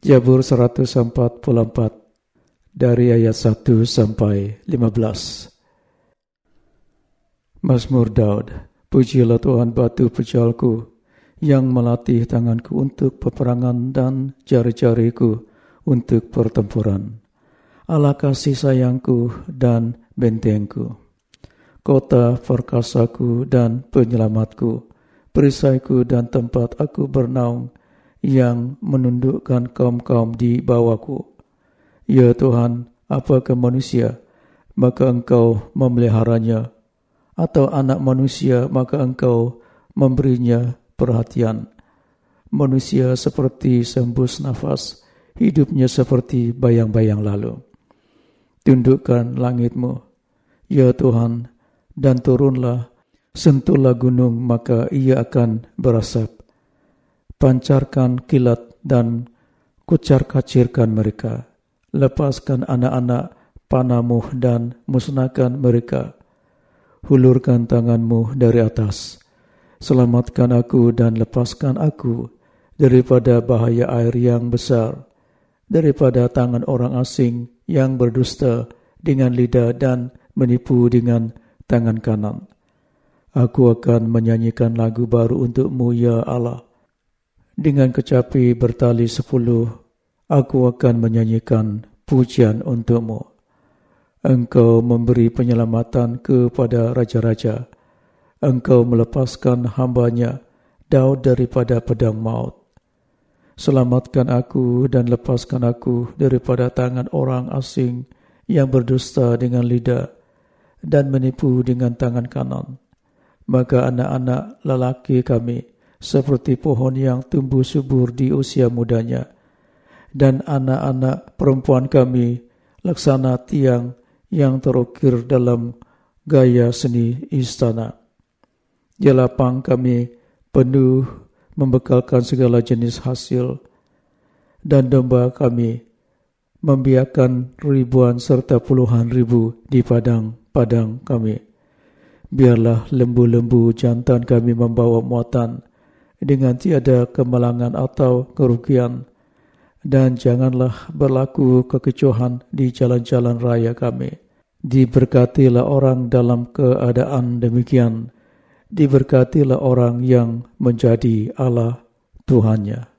Jabur 144 dari ayat 1 sampai 15. Mazmur Daud, pujilah Tuhan batu pejalku yang melatih tanganku untuk peperangan dan jari-jariku untuk pertempuran. Allah kasih sayangku dan bentengku. Kota perkasaku dan penyelamatku, perisaiku dan tempat aku bernaung, yang menundukkan kaum-kaum di bawahku. Ya Tuhan, apakah manusia, maka engkau memeliharanya, atau anak manusia, maka engkau memberinya perhatian. Manusia seperti sembus nafas, hidupnya seperti bayang-bayang lalu. Tundukkan langitmu, ya Tuhan, dan turunlah, sentuhlah gunung, maka ia akan berasap pancarkan kilat dan kucar-kacirkan mereka. Lepaskan anak-anak panamu dan musnahkan mereka. Hulurkan tanganmu dari atas. Selamatkan aku dan lepaskan aku daripada bahaya air yang besar, daripada tangan orang asing yang berdusta dengan lidah dan menipu dengan tangan kanan. Aku akan menyanyikan lagu baru untukmu ya Allah dengan kecapi bertali sepuluh, aku akan menyanyikan pujian untukmu. Engkau memberi penyelamatan kepada raja-raja. Engkau melepaskan hambanya, Daud daripada pedang maut. Selamatkan aku dan lepaskan aku daripada tangan orang asing yang berdusta dengan lidah dan menipu dengan tangan kanan. Maka anak-anak lelaki kami seperti pohon yang tumbuh subur di usia mudanya. Dan anak-anak perempuan kami laksana tiang yang terukir dalam gaya seni istana. Jelapang kami penuh membekalkan segala jenis hasil, dan domba kami membiarkan ribuan serta puluhan ribu di padang-padang kami. Biarlah lembu-lembu jantan kami membawa muatan, dengan tiada kemalangan atau kerugian, dan janganlah berlaku kekecohan di jalan-jalan raya kami. Diberkatilah orang dalam keadaan demikian, diberkatilah orang yang menjadi Allah Tuhannya.